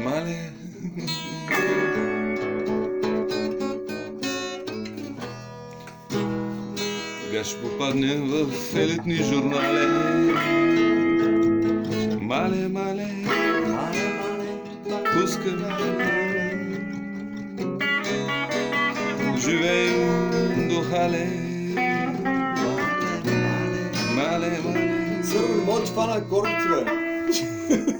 Мале. Сега ще попаднем в елитни журнали. Мале, мале, Мале, мале. пускаме. Живеем до хале. Мале, мале. Църво, не мога да фана акордите, бе.